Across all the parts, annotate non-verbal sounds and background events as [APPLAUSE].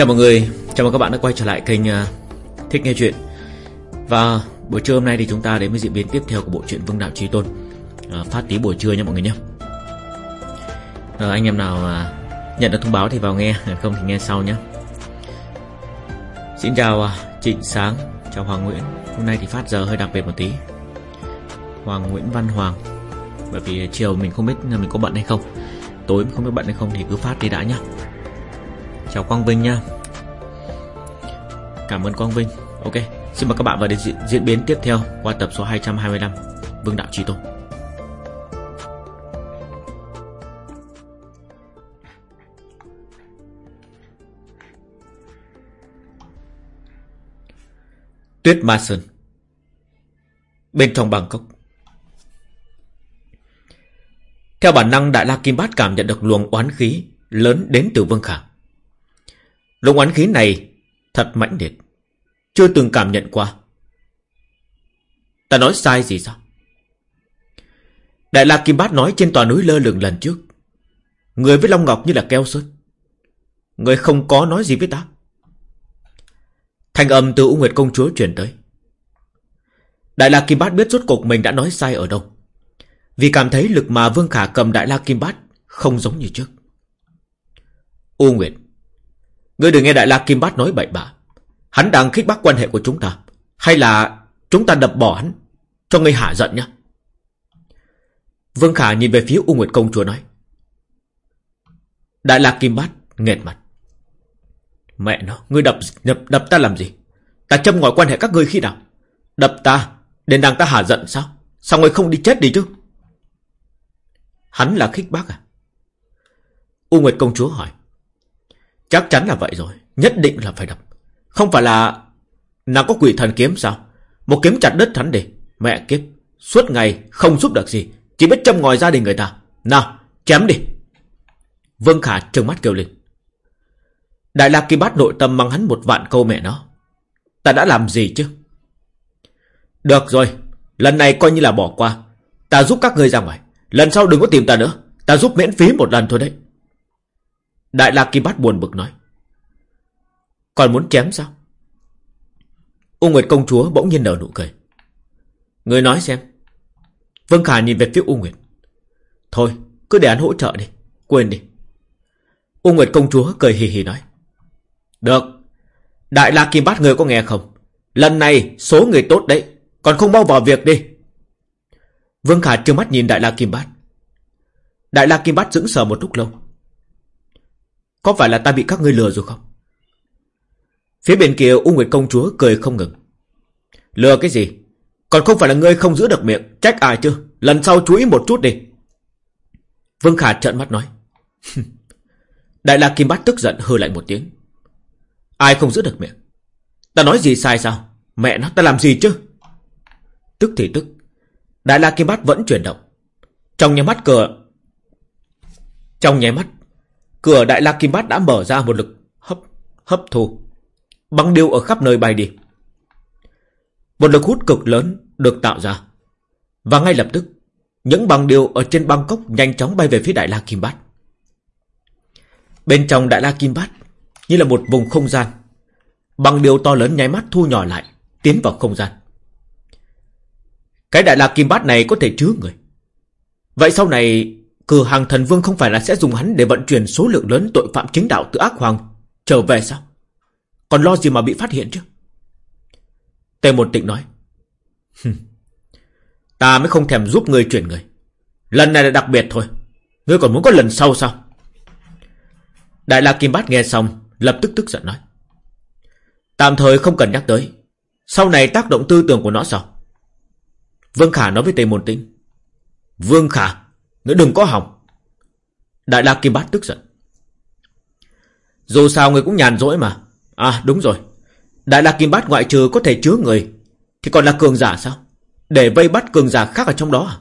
Chào mọi người, chào mừng các bạn đã quay trở lại kênh à, Thích Nghe Chuyện. Và buổi trưa hôm nay thì chúng ta đến với diễn biến tiếp theo của bộ truyện Vương Đạo Trí Tôn. À, Phát tí buổi trưa nha mọi người nhé. À, Anh em nào à, nhận được thông báo thì vào nghe, không thì nghe sau nhé. Xin chào à, Trịnh Sáng, chào Hoàng Nguyễn. Hôm nay thì phát giờ hơi đặc biệt một tí. Hoàng Nguyễn Văn Hoàng Bởi vì chiều mình không biết mình có bận hay không Tối không biết bận hay không thì cứ phát đi đã nhá Chào Quang Vinh nha Cảm ơn Quang Vinh. Ok Xin mời các bạn vào đến diễn, diễn biến tiếp theo Qua tập số 225 Vương Đạo Trí Tôn. Tuyết Ma Sơn Bên trong Bangkok. Theo bản năng Đại La Kim Bát cảm nhận được luồng oán khí Lớn đến từ Vương Khả. Luồng oán khí này thật mãnh liệt. Chưa từng cảm nhận qua. Ta nói sai gì sao? Đại La Kim Bát nói trên tòa núi lơ lửng lần trước. Người với Long Ngọc như là keo sơn. Người không có nói gì với ta. Thanh âm từ U Nguyệt Công Chúa truyền tới. Đại La Kim Bát biết rốt cuộc mình đã nói sai ở đâu. Vì cảm thấy lực mà Vương Khả cầm Đại La Kim Bát không giống như trước. U Nguyệt Ngươi đừng nghe Đại La Kim Bát nói bậy bạ. Hắn đang khích bác quan hệ của chúng ta. Hay là chúng ta đập bỏ hắn. Cho ngươi hạ giận nhá. Vương Khả nhìn về phía U Nguyệt Công Chúa nói. Đại La Kim Bát nghẹt mặt. Mẹ nó, ngươi đập, đập đập ta làm gì? Ta châm ngòi quan hệ các ngươi khi nào? Đập ta, đến đang ta hạ giận sao? Sao ngươi không đi chết đi chứ? Hắn là khích bác à? U Nguyệt Công Chúa hỏi. Chắc chắn là vậy rồi, Nhất định là phải đập. Không phải là Nàng có quỷ thần kiếm sao? Một kiếm chặt đứt hắn đi. Mẹ kiếp, Suốt ngày không giúp được gì, Chỉ biết châm ngòi gia đình người ta. Nào, chém đi. Vương Khả trừng mắt kêu lên. Đại La kỳ Bát nội tâm mang hắn một vạn câu mẹ nó. Ta đã làm gì chứ? Được rồi, Lần này coi như là bỏ qua. Ta giúp các ngươi ra ngoài. Lần sau đừng có tìm ta nữa. Ta giúp miễn phí một lần thôi đấy. Đại La Kim Bát buồn bực nói. Còn muốn chém sao? U Nguyệt công chúa bỗng nhiên nở nụ cười. Người nói xem. Vương Khả nhìn về phía U Nguyệt. Thôi, cứ để hắn hỗ trợ đi. Quên đi. U Nguyệt công chúa cười hì hì nói. Được. Đại La Kim Bát người có nghe không? Lần này số người tốt đấy. Còn không bao vào việc đi. Vương Khả trừng mắt nhìn Đại La Kim Bát. Đại La Kim Bát dững sờ một lúc lâu. Có phải là ta bị các ngươi lừa rồi không? Phía bên kia U Nguyệt Công Chúa cười không ngừng. Lừa cái gì? Còn không phải là ngươi không giữ được miệng, trách ai chứ? Lần sau chú ý một chút đi. Vương Khả trợn mắt nói. [LAUGHS] Đại La Kim Bát tức giận hư lại một tiếng. Ai không giữ được miệng? Ta nói gì sai sao? Mẹ nó, ta làm gì chứ? Tức thì tức. Đại La Kim Bát vẫn chuyển động. Trong nhà mắt cờ. Trong nháy mắt, Cửa Đại La Kim Bát đã mở ra một lực hấp hấp thu. Băng điêu ở khắp nơi bay đi. Một lực hút cực lớn được tạo ra. Và ngay lập tức, những băng điêu ở trên băng cốc nhanh chóng bay về phía Đại La Kim Bát. Bên trong Đại La Kim Bát, như là một vùng không gian. Băng điêu to lớn nháy mắt thu nhỏ lại, tiến vào không gian. Cái Đại La Kim Bát này có thể chứa người. Vậy sau này Cửa hàng thần vương không phải là sẽ dùng hắn để vận chuyển số lượng lớn tội phạm chính đạo từ ác hoàng trở về sao? Còn lo gì mà bị phát hiện chứ? Tề một tịnh nói. Ta mới không thèm giúp ngươi chuyển người. Lần này là đặc biệt thôi. Ngươi còn muốn có lần sau sao? Đại La Kim Bát nghe xong, lập tức tức giận nói. Tạm thời không cần nhắc tới. Sau này tác động tư tưởng của nó sao? Vương Khả nói với Tề Môn Tĩnh. Vương Khả, Ngươi đừng có hỏng. Đại La Kim Bát tức giận. Dù sao người cũng nhàn rỗi mà. À đúng rồi. Đại La Kim Bát ngoại trừ có thể chứa người. Thì còn là cường giả sao? Để vây bắt cường giả khác ở trong đó à?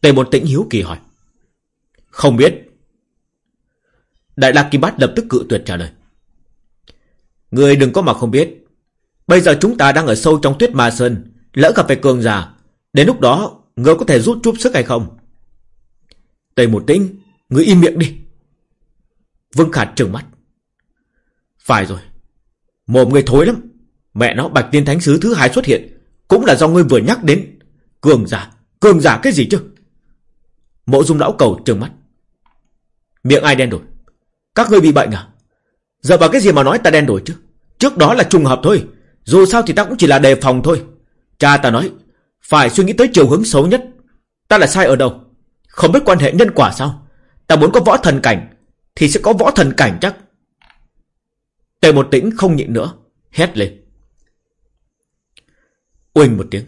Tề một tĩnh hiếu kỳ hỏi. Không biết. Đại La Kim Bát lập tức cự tuyệt trả lời. Người đừng có mà không biết. Bây giờ chúng ta đang ở sâu trong tuyết ma sơn. Lỡ gặp phải cường giả. Đến lúc đó, người có thể rút chút sức hay không? Tề một tĩnh, ngươi im miệng đi. Vương Khả trừng mắt. Phải rồi Mồm người thối lắm. Mẹ nó bạch tiên thánh sứ thứ hai xuất hiện Cũng là do ngươi vừa nhắc đến. Cường giả Cường giả cái gì chứ? Mộ dung lão cầu trừng mắt. Miệng ai đen đổi Các ngươi bị bệnh à? Giờ vào cái gì mà nói ta đen đổi chứ? Trước đó là trùng hợp thôi Dù sao thì ta cũng chỉ là đề phòng thôi. Cha ta nói Phải suy nghĩ tới chiều hướng xấu nhất. Ta là sai ở đâu? Không biết quan hệ nhân quả sao? Ta muốn có võ thần cảnh, Thì sẽ có võ thần cảnh chắc. Tề một tĩnh không nhịn nữa, Hét lên. Uỳnh một tiếng.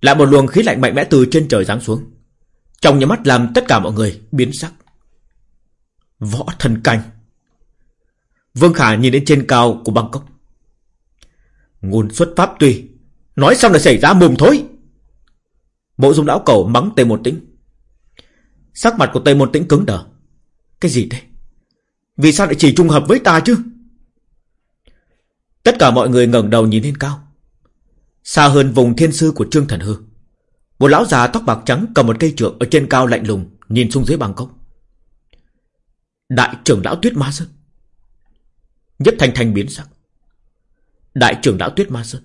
Lại một luồng khí lạnh mạnh mẽ từ trên trời giáng xuống. Trong nhà mắt làm tất cả mọi người biến sắc. Võ thần cảnh. Vương Khả nhìn đến trên cao của Bangkok. Nguồn xuất pháp tùy Nói xong là xảy ra mồm thối. Bộ dung lão cầu mắng Tây Môn Tĩnh. Sắc mặt của Tây Môn Tĩnh cứng đờ. Cái gì thế? Vì sao lại chỉ trùng hợp với ta chứ? Tất cả mọi người ngẩng đầu nhìn lên cao. Xa hơn vùng thiên sư của Trương Thần Hư. Một lão già tóc bạc trắng cầm một cây trượng Ở trên cao lạnh lùng, Nhìn xuống dưới bằng cốc. Đại trưởng lão Tuyết Ma Sơn. Nhất Thanh Thanh biến sắc. Đại trưởng lão Tuyết Ma Sơn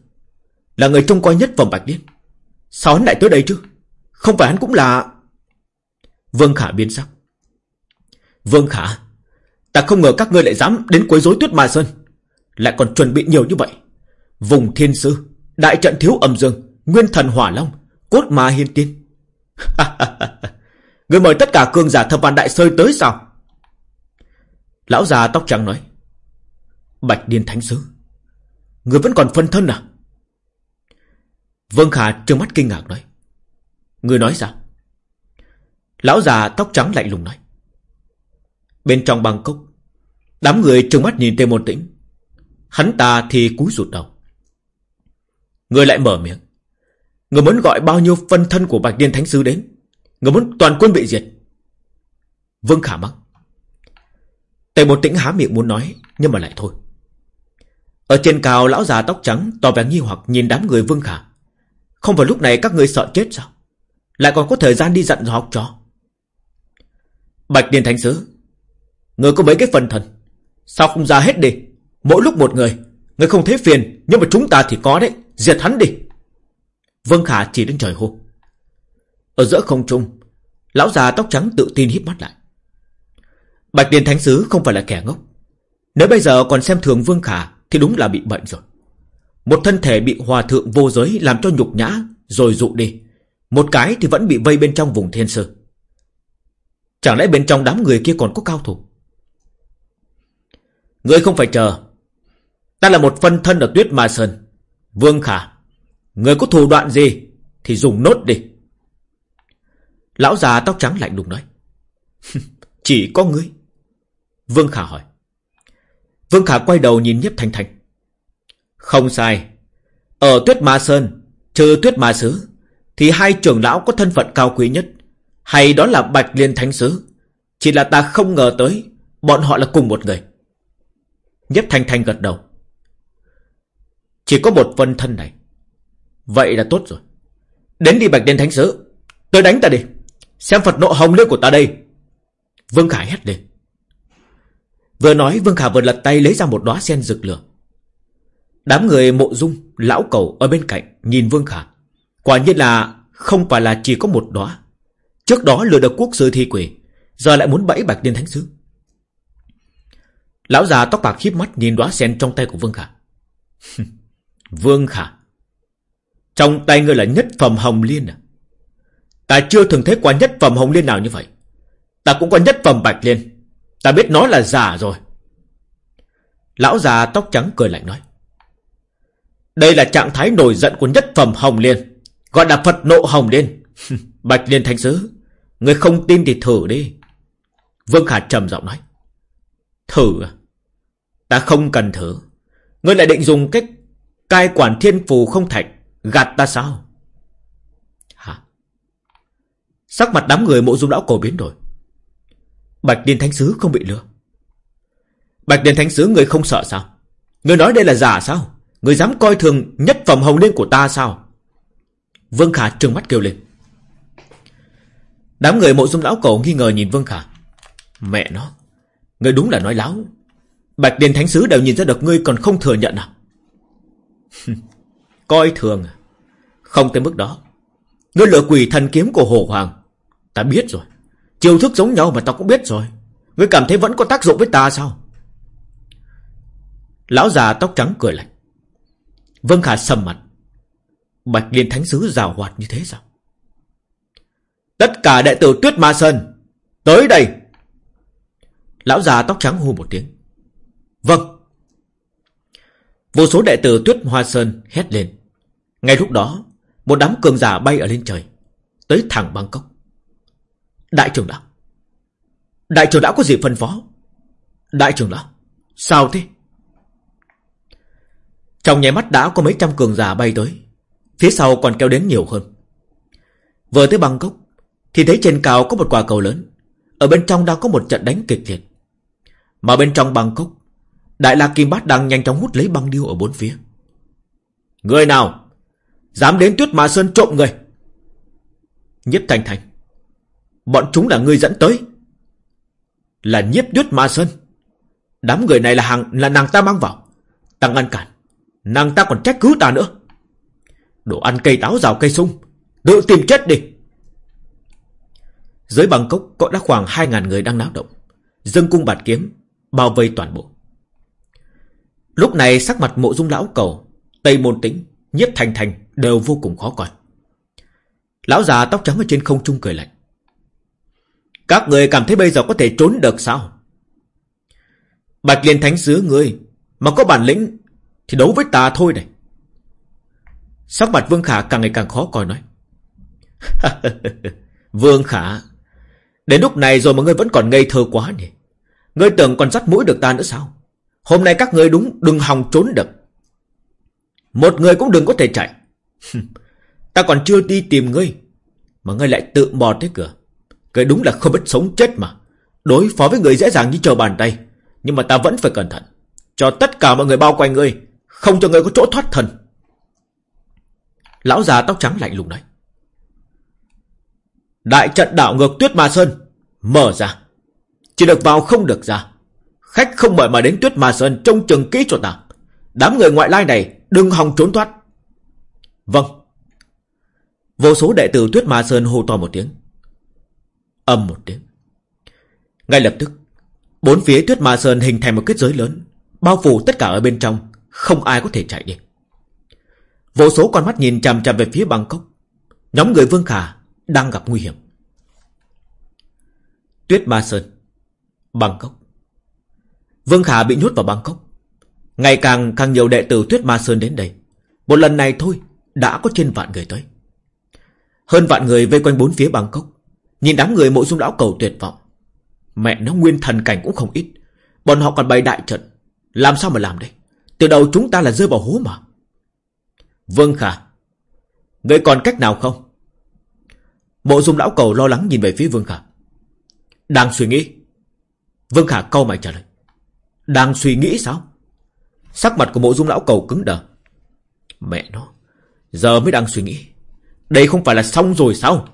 Là người trông coi nhất vòng Bạch Liên. Sao hắn lại tới đây chứ? Không phải hắn cũng là Vương Khả biến sắc. Vương Khả, Ta không ngờ các ngươi lại dám đến quấy rối Tuyết Ma Sơn. Lại còn chuẩn bị nhiều như vậy. Vùng Thiên Sư, Đại trận thiếu âm dương, Nguyên thần hỏa long, Cốt ma hiên tiên. [LAUGHS] Người mời tất cả cương giả thập vạn đại sơi tới sao? Lão già tóc trắng nói. Bạch Điên Thánh Sứ Người vẫn còn phân thân à? Vương Khả trừng mắt kinh ngạc nói. Người nói sao? Lão già tóc trắng lạnh lùng nói. Bên trong băng cốc Đám người trừng mắt nhìn Tề Môn Tĩnh. Hắn ta thì cúi rụt đầu. Người lại mở miệng. Người muốn gọi bao nhiêu phân thân của Bạch Điên Thánh Sứ đến? Người muốn toàn quân bị diệt? Vương Khả mắng. Tề Môn Tĩnh há miệng muốn nói, Nhưng mà lại thôi. Ở trên cao, lão già tóc trắng tỏ vẻ nghi hoặc nhìn đám người Vương Khả. Không phải lúc này các người sợ chết sao? Lại còn có thời gian đi dặn dò học trò. Bạch Điền Thánh Sứ. Người có mấy cái phần thần. Sao không ra hết đi? Mỗi lúc một người. Người không thấy phiền. Nhưng mà chúng ta thì có đấy. Diệt hắn đi. Vương Khả chỉ đến trời hô. Ở giữa không trung. Lão già tóc trắng tự tin híp mắt lại. Bạch Điền Thánh Sứ không phải là kẻ ngốc. Nếu bây giờ còn xem thường Vương Khả, thì đúng là bị bệnh rồi. Một thân thể bị hòa thượng vô giới làm cho nhục nhã, rồi dụ đi. Một cái thì vẫn bị vây bên trong vùng thiên sơ. Chẳng lẽ bên trong đám người kia còn có cao thủ? Ngươi không phải chờ. Ta là một phân thân ở tuyết ma sơn. Vương Khả, người có thủ đoạn gì thì dùng nốt đi. Lão già tóc trắng lạnh lùng nói. [LAUGHS] Chỉ có ngươi. Vương Khả hỏi. Vương Khả quay đầu nhìn nhếp Thanh Thanh. Không sai. Ở Tuyết Ma Sơn, trừ Tuyết Ma Sứ, thì hai trưởng lão có thân phận cao quý nhất. Hay đó là Bạch Liên Thánh Sứ. Chỉ là ta không ngờ tới, bọn họ là cùng một người. Nhất Thanh Thanh gật đầu. Chỉ có một phân thân này. Vậy là tốt rồi. Đến đi Bạch Liên Thánh Sứ. Tôi đánh ta đi. Xem Phật nộ hồng lưỡi của ta đây. Vương Khải hét lên. Vừa nói Vương Khả vừa lật tay lấy ra một đóa sen rực lửa. Đám người mộ dung, lão cầu ở bên cạnh nhìn Vương Khả. Quả nhiên là không phải là chỉ có một đóa. Trước đó lừa được quốc sư thi quỷ, giờ lại muốn bẫy bạch điên thánh sứ. Lão già tóc bạc khiếp mắt nhìn đóa sen trong tay của Vương Khả. [LAUGHS] Vương Khả, trong tay ngươi là nhất phẩm hồng liên à? Ta chưa từng thấy qua nhất phẩm hồng liên nào như vậy. Ta cũng có nhất phẩm bạch liên. Ta biết nó là giả rồi. Lão già tóc trắng cười lạnh nói. Đây là trạng thái nổi giận của nhất phẩm Hồng Liên. Gọi là Phật nộ Hồng Liên. [LAUGHS] Bạch Liên Thánh Sứ. Người không tin thì thử đi. Vương Khả trầm giọng nói. Thử à? Ta không cần thử. Ngươi lại định dùng cách cai quản thiên phù không thạch gạt ta sao? Hả? Sắc mặt đám người mộ dung lão cổ biến đổi. Bạch Điên Thánh Sứ không bị lừa. Bạch Điên Thánh Sứ, người không sợ sao? Người nói đây là giả sao? Người dám coi thường nhất phẩm hồng liên của ta sao? Vương Khả trừng mắt kêu lên. Đám người mộ dung lão cổ nghi ngờ nhìn Vương Khả. Mẹ nó, người đúng là nói láo. Bạch Điền Thánh Sứ đều nhìn ra được ngươi còn không thừa nhận à? [LAUGHS] Coi thường à? Không tới mức đó. Ngươi lựa quỷ thần kiếm của Hồ Hoàng. Ta biết rồi. Chiêu thức giống nhau mà ta cũng biết rồi. Ngươi cảm thấy vẫn có tác dụng với ta sao? Lão già tóc trắng cười lạnh. Vân Khả sầm mặt. Bạch Liên Thánh Sứ rào hoạt như thế sao? Tất cả đệ tử Tuyết Ma Sơn, tới đây! Lão già tóc trắng hô một tiếng. Vâng. Vô số đệ tử Tuyết Hoa Sơn hét lên. Ngay lúc đó, một đám cường giả bay ở lên trời, tới thẳng Bangkok. Đại trưởng lão. Đại trưởng lão có gì phân phó? Đại trưởng lão. Sao thế? Trong nháy mắt đã có mấy trăm cường giả bay tới. Phía sau còn kéo đến nhiều hơn. Vừa tới Bangkok, thì thấy trên cao có một quả cầu lớn. Ở bên trong đang có một trận đánh kịch liệt. Mà bên trong Bangkok, Đại La Kim Bát đang nhanh chóng hút lấy băng điêu ở bốn phía. Người nào? Dám đến Tuyết Ma Sơn trộm người? Nhiếp thành thành Bọn chúng là người dẫn tới. Là nhiếp Tuyết Ma Sơn. Đám người này là hàng là nàng ta mang vào. Ta ngăn cản. Nàng ta còn trách cứ ta nữa. Đồ ăn cây táo rào cây sung. Tự tìm chết đi. Dưới bằng cốc có đã khoảng 2.000 người đang náo động. Dân cung bạt kiếm, bao vây toàn bộ. Lúc này sắc mặt mộ dung lão cầu, Tây Môn Tĩnh, Nhiếp Thành Thành đều vô cùng khó coi. Lão già tóc trắng ở trên không trung cười lạnh. Các người cảm thấy bây giờ có thể trốn được sao? Bạch Liên Thánh Sứ ngươi, mà có bản lĩnh thì đấu với ta thôi này. Sắc mặt Vương Khả càng ngày càng khó coi nói. [LAUGHS] Vương Khả, đến lúc này rồi mà ngươi vẫn còn ngây thơ quá nhỉ. Ngươi tưởng còn dắt mũi được ta nữa sao? Hôm nay các ngươi đúng đừng hòng trốn được. Một người cũng đừng có thể chạy. [LAUGHS] ta còn chưa đi tìm ngươi. Mà ngươi lại tự bò tới cửa. Cái đúng là không biết sống chết mà. Đối phó với người dễ dàng như chờ bàn tay. Nhưng mà ta vẫn phải cẩn thận. Cho tất cả mọi người bao quanh ngươi. Không cho người có chỗ thoát thân. Lão già tóc trắng lạnh lùng nói. Đại trận đảo ngược tuyết ma sơn. Mở ra. Chỉ được vào không được ra. Khách không mời mà đến tuyết ma sơn trông chừng kỹ cho ta. Đám người ngoại lai này đừng hòng trốn thoát. Vâng. Vô số đệ tử tuyết ma sơn hô to một tiếng. Âm một tiếng. Ngay lập tức, bốn phía tuyết ma sơn hình thành một kết giới lớn, bao phủ tất cả ở bên trong, không ai có thể chạy đi. Vô số con mắt nhìn chằm chằm về phía Bangkok. Nhóm người Vương Khả đang gặp nguy hiểm. Tuyết Ma Sơn Bangkok Vương Khả bị nhốt vào Bangkok. Ngày càng càng nhiều đệ tử Tuyết Ma Sơn đến đây. Một lần này thôi, đã có trên vạn người tới. Hơn vạn người vây quanh bốn phía Bangkok. Nhìn đám người mộ dung lão cầu tuyệt vọng. Mẹ nó nguyên thần cảnh cũng không ít. Bọn họ còn bày đại trận. Làm sao mà làm đây? Từ đầu chúng ta là rơi vào hố mà. Vương Khả. Ngươi còn cách nào không? Mộ dung lão cầu lo lắng nhìn về phía Vương Khả. Đang suy nghĩ. Vương Khả câu mày trả lời. Đang suy nghĩ sao? Sắc mặt của mộ dung lão cầu cứng đờ. Mẹ nó. Giờ mới đang suy nghĩ. Đây không phải là xong rồi sao?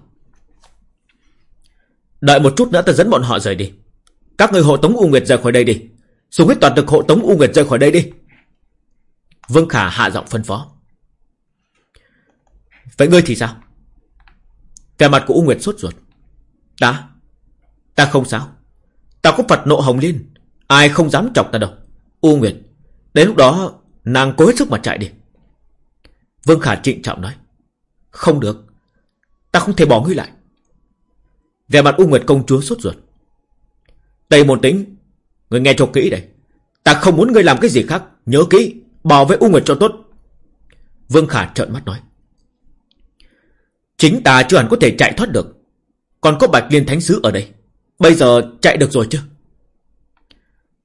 Đợi một chút nữa ta dẫn bọn họ rời đi. Các người hộ tống U Nguyệt rời khỏi đây đi. Dùng hết toàn lực hộ tống U Nguyệt rời khỏi đây đi. Vương Khả, hạ giọng phân phó. Vậy ngươi thì sao? Vẻ mặt của U Nguyệt sốt ruột. Ta? Ta không sao. Ta có Phật nộ hồng liên. Ai không dám chọc ta đâu. U Nguyệt. Đến lúc đó, nàng cố hết sức mà chạy đi. Vương Khả trịnh trọng nói. Không được. Ta không thể bỏ ngươi lại. Vẻ mặt U Nguyệt công chúa sốt ruột. Tây Môn Tĩnh. Ngươi nghe cho kỹ đây. Ta không muốn ngươi làm cái gì khác. Nhớ kỹ. Bảo vệ U Nguyệt cho tốt. Vương Khả trợn mắt nói. Chính ta chưa hẳn có thể chạy thoát được. Còn có Bạch Liên Thánh Sứ ở đây. Bây giờ chạy được rồi chứ?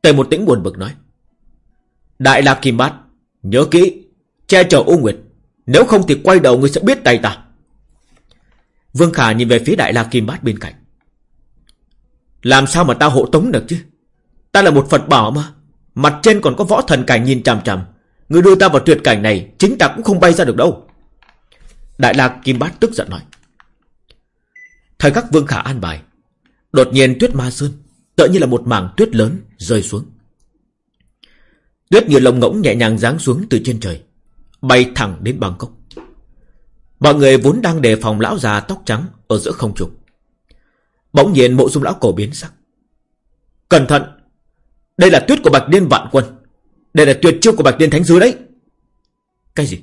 Tề một tĩnh buồn bực nói. Đại La Kim Bát, nhớ kỹ, che chở U Nguyệt. Nếu không thì quay đầu ngươi sẽ biết tay ta. Vương Khả nhìn về phía Đại La Kim Bát bên cạnh. Làm sao mà ta hộ tống được chứ? Ta là một Phật bảo mà. Mặt trên còn có võ thần cảnh nhìn chằm chằm. Người đưa ta vào tuyệt cảnh này, chính ta cũng không bay ra được đâu. Đại lạc Kim Bát tức giận nói. Thời khắc Vương Khả an bài. Đột nhiên tuyết ma sơn, tự như là một mảng tuyết lớn rơi xuống. Tuyết như lồng ngỗng nhẹ nhàng giáng xuống từ trên trời Bay thẳng đến Bangkok Mọi người vốn đang đề phòng lão già tóc trắng Ở giữa không trung Bỗng nhiên mộ dung lão cổ biến sắc Cẩn thận Đây là tuyết của Bạch Điên Vạn Quân đây là tuyệt chiêu của Bạch Điên Thánh Sứ đấy. Cái gì?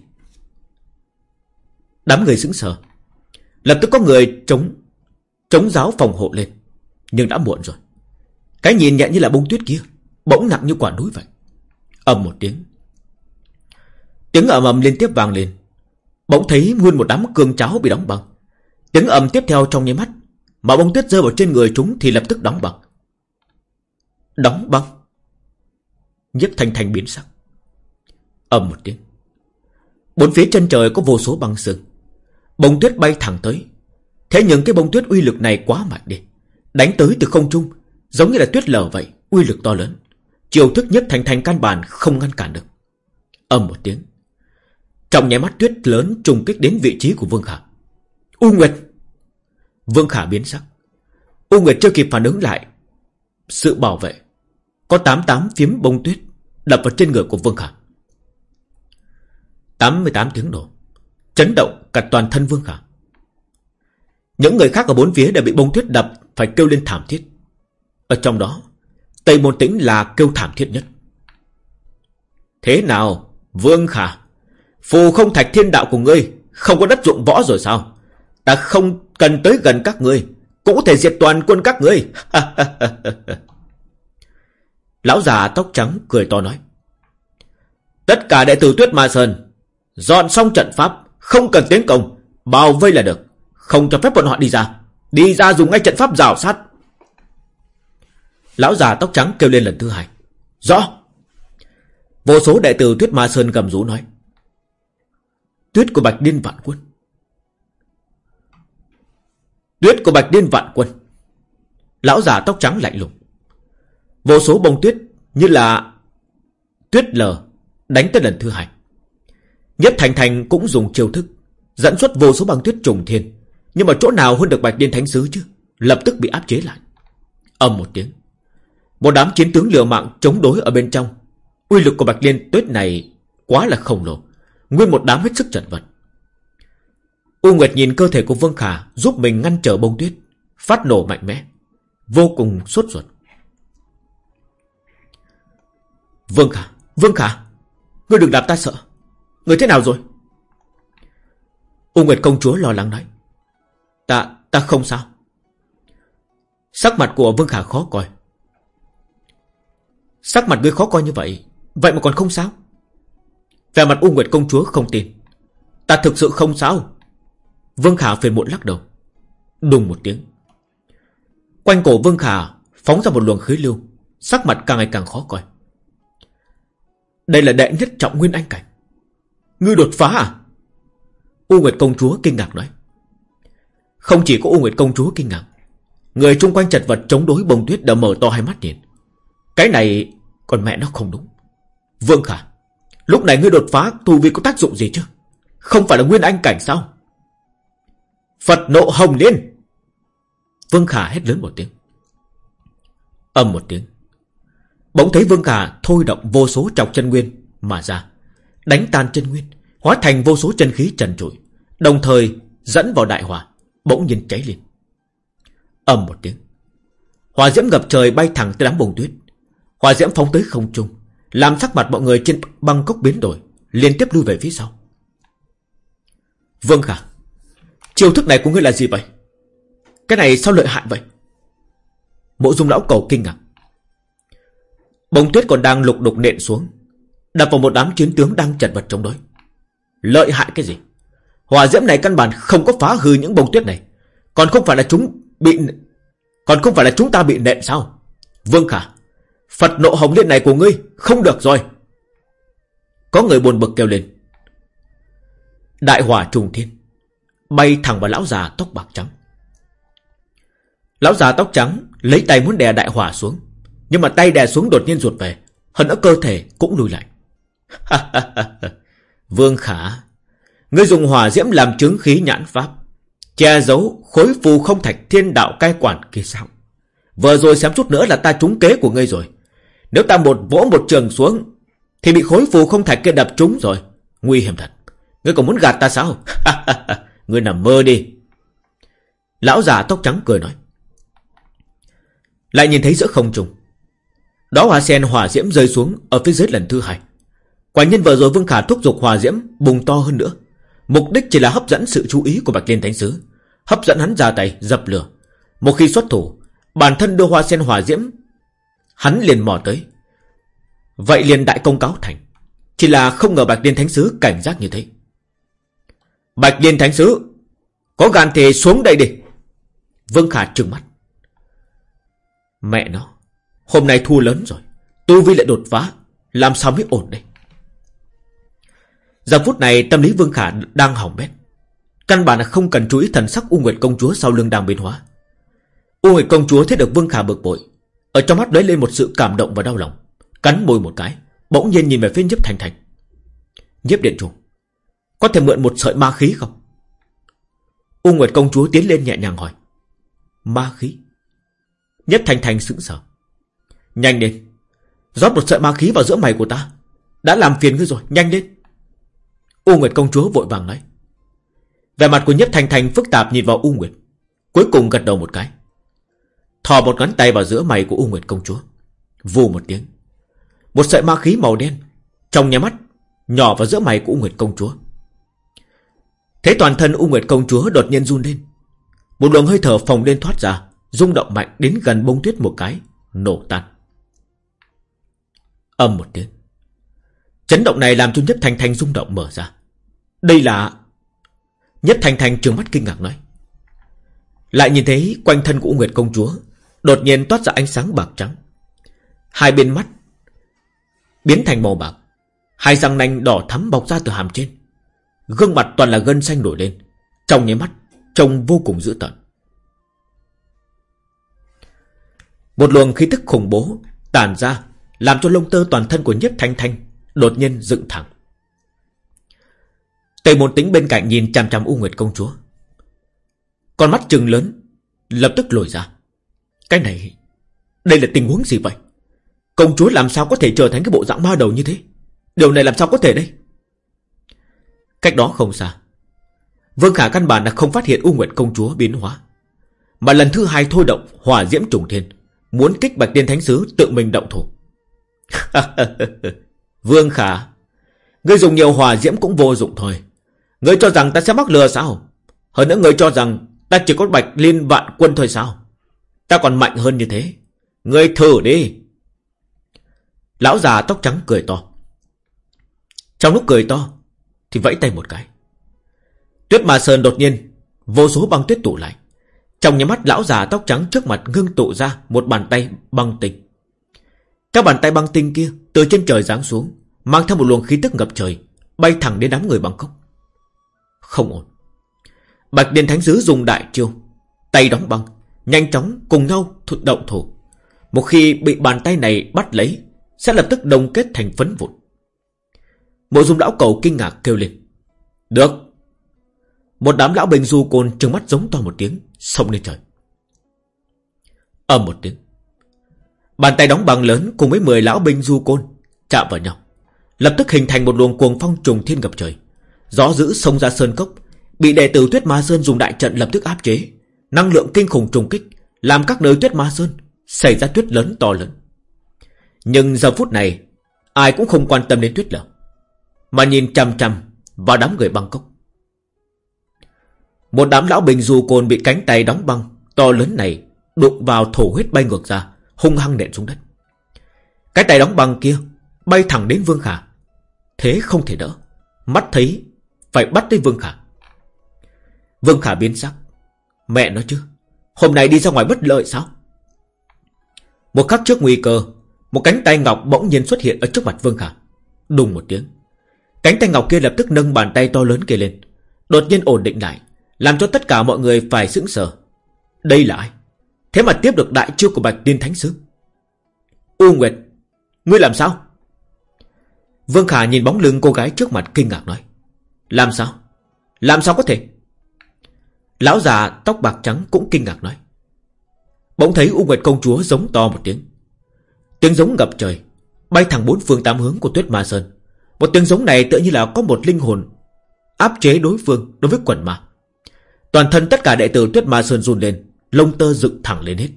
Đám người sững sờ. Lập tức có người chống Chống giáo phòng hộ lên. Nhưng đã muộn rồi. Cái nhìn nhẹ như là bông tuyết kia, Bỗng nặng như quả núi vậy. Ầm một tiếng. Tiếng ầm ầm liên tiếp vang lên. Bỗng thấy nguyên một đám cương cháo bị đóng băng. Tiếng ầm tiếp theo trong nháy mắt, Mà bông tuyết rơi vào trên người chúng Thì lập tức đóng băng. Đóng băng? Nhếp thanh thanh biến sắc. Ầm một tiếng. Bốn phía chân trời có vô số băng sương Bông tuyết bay thẳng tới. Thế nhưng cái bông tuyết uy lực này quá mạnh đi. Đánh tới từ không trung, Giống như là tuyết lở vậy, Uy lực to lớn. Chiều thức nhất thành thành căn bản không ngăn cản được. Ầm một tiếng. Trong nháy mắt tuyết lớn trùng kích đến vị trí của Vương Khả. U Nguyệt! Vương Khả biến sắc. U Nguyệt chưa kịp phản ứng lại. Sự bảo vệ. Có 88 phiếm bông tuyết. Đập vào trên người của Vương Khả. 88 tiếng nổ, Chấn động cả toàn thân Vương Khả. Những người khác ở bốn phía đều bị bông tuyết đập Phải kêu lên thảm thiết. Ở trong đó, Tây Môn Tĩnh là kêu thảm thiết nhất. Thế nào, Vương Khả? Phù không thạch thiên đạo của ngươi Không có đất dụng võ rồi sao? Ta không cần tới gần các ngươi, Cũng có thể diệt toàn quân các ngươi. [LAUGHS] Lão già tóc trắng cười to nói. Tất cả đệ tử Tuyết Ma Sơn, Dọn xong trận pháp, Không cần tiến công, Bao vây là được. Không cho phép bọn họ đi ra. Đi ra dùng ngay trận pháp rào sát. Lão già tóc trắng kêu lên lần thứ hai. Rõ. Vô số đệ tử Tuyết Ma Sơn cầm rú nói. Tuyết của Bạch Điên Vạn Quân. Tuyết của Bạch Điên Vạn Quân. Lão già tóc trắng lạnh lùng. Vô số bông tuyết Như là Tuyết lờ Đánh tới lần thứ hai. Nhất Thành Thành cũng dùng chiêu thức Dẫn xuất vô số băng tuyết trùng thiên. Nhưng mà chỗ nào hơn được Bạch Điên Thánh Sứ chứ? Lập tức bị áp chế lại. Âm một tiếng. Một đám chiến tướng liều mạng chống đối ở bên trong. Uy lực của Bạch Liên tuyết này Quá là khổng lồ. Nguyên một đám hết sức chật vật. U Nguyệt nhìn cơ thể của Vương Khả Giúp mình ngăn trở bông tuyết, Phát nổ mạnh mẽ, Vô cùng sốt ruột. Vương Khả Vương Khả. Ngươi đừng làm ta sợ. Người thế nào rồi? U Nguyệt công chúa lo lắng nói. Ta, ta không sao. Sắc mặt của Vương Khả khó coi. Sắc mặt ngươi khó coi như vậy Vậy mà còn không sao? Về mặt U Nguyệt công chúa không tin. Ta thực sự không sao. Vương Khả phiền muộn lắc đầu. Đùng một tiếng. Quanh cổ Vương Khả phóng ra một luồng khí lưu. Sắc mặt càng ngày càng khó coi. Đây là đệ nhất trọng nguyên anh cảnh. Ngươi đột phá à? U Nguyệt công chúa kinh ngạc nói. Không chỉ có U Nguyệt công chúa kinh ngạc, Người chung quanh chật vật chống đối bông tuyết đã mở to hai mắt nhìn. Cái này Còn mẹ nó không đúng. Vương Khả, Lúc này ngươi đột phá tu vi có tác dụng gì chứ? Không phải là nguyên anh cảnh sao? Phật nộ hồng liên. Vương Khả hét lớn một tiếng. Âm một tiếng. Bỗng thấy Vương Khả thôi động vô số trọc chân nguyên Mà ra, Đánh tan chân nguyên, Hóa thành vô số chân khí trần trụi, Đồng thời dẫn vào đại hỏa, Bỗng nhiên cháy lên. Ầm một tiếng, Hỏa diễm ngập trời bay thẳng tới đám bông tuyết. Hỏa diễm phóng tới không trung, Làm sắc mặt mọi người trên băng cốc biến đổi, Liên tiếp lui về phía sau. Vương Khả, Chiêu thức này của ngươi là gì vậy? Cái này sao lợi hại vậy? Mộ dung lão cầu kinh ngạc. Bông tuyết còn đang lục đục nện xuống, Đập vào một đám chiến tướng đang chật vật chống đối. Lợi hại cái gì? Hỏa diễm này căn bản không có phá hư những bông tuyết này. Còn không phải là chúng bị, Còn không phải là chúng ta bị nện sao? Vương Khả, Phật nộ hồng liên này của ngươi Không được rồi. Có người buồn bực kêu lên. Đại hỏa trùng thiên, Bay thẳng vào lão già tóc bạc trắng. Lão già tóc trắng Lấy tay muốn đè đại hỏa xuống. Nhưng mà tay đè xuống đột nhiên ruột về, Hơn nữa cơ thể cũng lùi lại. [LAUGHS] Vương Khả, Ngươi dùng hỏa diễm làm chứng khí nhãn pháp, Che giấu khối phù không thạch thiên đạo cai quản kia sao? Vừa rồi xem chút nữa là ta trúng kế của ngươi rồi. Nếu ta một vỗ một trường xuống, Thì bị khối phù không thạch kia đập trúng rồi. Nguy hiểm thật. Ngươi còn muốn gạt ta sao? [LAUGHS] Ngươi nằm mơ đi. Lão già tóc trắng cười nói. Lại nhìn thấy giữa không trung. Đó hoa sen hỏa diễm rơi xuống Ở phía dưới lần thứ hai. Quả nhân vừa rồi Vương Khả thúc giục hỏa diễm Bùng to hơn nữa. Mục đích chỉ là hấp dẫn sự chú ý của Bạch Liên Thánh Sứ, Hấp dẫn hắn ra tay dập lửa. Một khi xuất thủ, Bản thân đưa hoa sen hỏa diễm, Hắn liền mò tới. Vậy liền đại công cáo thành. Chỉ là không ngờ Bạch Liên Thánh Sứ cảnh giác như thế. Bạch Liên Thánh Sứ, Có gan thì xuống đây đi. Vương Khả trừng mắt. Mẹ nó. Hôm nay thua lớn rồi, Tu Vi lại đột phá, Làm sao mới ổn đây? Giờ phút này, tâm lý Vương Khả đang hỏng bét. Căn bản là không cần chú ý thần sắc U Nguyệt Công Chúa sau lưng đang biến hóa. U Nguyệt Công Chúa thấy được Vương Khả bực bội, Ở trong mắt lấy lên một sự cảm động và đau lòng, Cắn môi một cái, Bỗng nhiên nhìn về phía nhiếp thành thành. Nhiếp điện chủ, Có thể mượn một sợi ma khí không? U Nguyệt Công Chúa tiến lên nhẹ nhàng hỏi. Ma khí? Nhất Thành Thành sững sờ. Nhanh lên rót một sợi ma khí vào giữa mày của ta. Đã làm phiền ngươi rồi, nhanh lên. U Nguyệt Công Chúa vội vàng nói. Về mặt của Nhất Thành Thành phức tạp nhìn vào U Nguyệt Cuối cùng gật đầu một cái. Thò một ngón tay vào giữa mày của U Nguyệt Công Chúa Vù một tiếng. Một sợi ma khí màu đen Trong nhà mắt Nhỏ vào giữa mày của U Nguyệt Công Chúa. Thế toàn thân U Nguyệt Công Chúa đột nhiên run lên. Một luồng hơi thở phòng lên thoát ra rung động mạnh đến gần bông tuyết một cái Nổ tan. Âm một tiếng. Chấn động này làm cho Nhất Thanh Thanh rung động mở ra. Đây là Nhất Thanh Thanh trường mắt kinh ngạc nói. Lại nhìn thấy quanh thân của Nguyệt Công Chúa Đột nhiên toát ra ánh sáng bạc trắng. Hai bên mắt Biến thành màu bạc. Hai răng nanh đỏ thắm bọc ra từ hàm trên. Gương mặt toàn là gân xanh nổi lên. Trong nháy mắt, Trông vô cùng dữ tợn. Một luồng khí tức khủng bố Tản ra làm cho lông tơ toàn thân của Nhất Thanh Thanh Đột nhiên dựng thẳng. Tề môn tính bên cạnh nhìn chằm chằm U Nguyệt công chúa. Con mắt trừng lớn Lập tức lồi ra. Cái này, Đây là tình huống gì vậy? Công chúa làm sao có thể trở thành cái bộ dạng ma đầu như thế? Điều này làm sao có thể đây? Cách đó không xa, Vương Khả căn bản là không phát hiện U Nguyệt công chúa biến hóa, Mà lần thứ hai thôi động hỏa diễm trùng thiên, Muốn kích Bạch Tiên Thánh Sứ tự mình động thủ. [LAUGHS] Vương Khả Ngươi dùng nhiều hỏa diễm cũng vô dụng thôi. Ngươi cho rằng ta sẽ mắc lừa sao? Hơn nữa ngươi cho rằng Ta chỉ có Bạch Liên vạn quân thôi sao? Ta còn mạnh hơn như thế. Ngươi thử đi. Lão già tóc trắng cười to. Trong lúc cười to, Thì vẫy tay một cái. Tuyết Ma Sơn đột nhiên, Vô số băng tuyết tụ lại. Trong nhà mắt, lão già tóc trắng trước mặt ngưng tụ ra Một bàn tay băng tinh các bàn tay băng tinh kia, Từ trên trời giáng xuống, Mang theo một luồng khí tức ngập trời, Bay thẳng đến đám người Bangkok. cốc. Không ổn. Bạch Điện Thánh Sứ dùng đại chiêu, Tay đóng băng, Nhanh chóng cùng nhau thuật động thủ. Một khi bị bàn tay này bắt lấy, Sẽ lập tức đồng kết thành phấn vụn. Mộ dung lão cầu kinh ngạc kêu lên. Được. Một đám lão bình du côn trừng mắt giống to một tiếng Xông lên trời. Âm một tiếng. Bàn tay đóng bằng lớn cùng với 10 lão binh du côn Chạm vào nhau. Lập tức hình thành một luồng cuồng phong trùng thiên ngập trời. Gió giữ sông ra sơn cốc, Bị đệ tử Tuyết Ma Sơn dùng đại trận lập tức áp chế. Năng lượng kinh khủng trùng kích Làm các nơi Tuyết Ma Sơn Xảy ra tuyết lớn to lớn. Nhưng giờ phút này, Ai cũng không quan tâm đến tuyết lở, Mà nhìn chằm chằm vào đám người băng cốc. Một đám lão bình du côn bị cánh tay đóng băng To lớn này Đụng vào thổ huyết bay ngược ra Hung hăng nện xuống đất. Cái tay đóng băng kia Bay thẳng đến Vương Khả. Thế không thể đỡ. Mắt thấy Phải bắt tới Vương Khả. Vương Khả biến sắc. Mẹ nói chứ, Hôm nay đi ra ngoài bất lợi sao? Một khắc trước nguy cơ, Một cánh tay ngọc bỗng nhiên xuất hiện ở trước mặt Vương Khả. Đùng một tiếng, Cánh tay ngọc kia lập tức nâng bàn tay to lớn kia lên. Đột nhiên ổn định lại, làm cho tất cả mọi người phải sững sờ. Đây là ai? Thế mà tiếp được đại chiêu của Bạch Tiên Thánh Sư U Nguyệt, Ngươi làm sao? Vương Khả nhìn bóng lưng cô gái trước mặt kinh ngạc nói. Làm sao? Làm sao có thể? Lão già tóc bạc trắng cũng kinh ngạc nói. Bỗng thấy U Nguyệt công chúa giống to một tiếng. Tiếng giống ngập trời, Bay thẳng bốn phương tám hướng của tuyết ma sơn. Một tiếng giống này tựa như là có một linh hồn Áp chế đối phương đối với quần ma. Toàn thân tất cả đệ tử tuyết ma sơn run lên. Lông tơ dựng thẳng lên hết.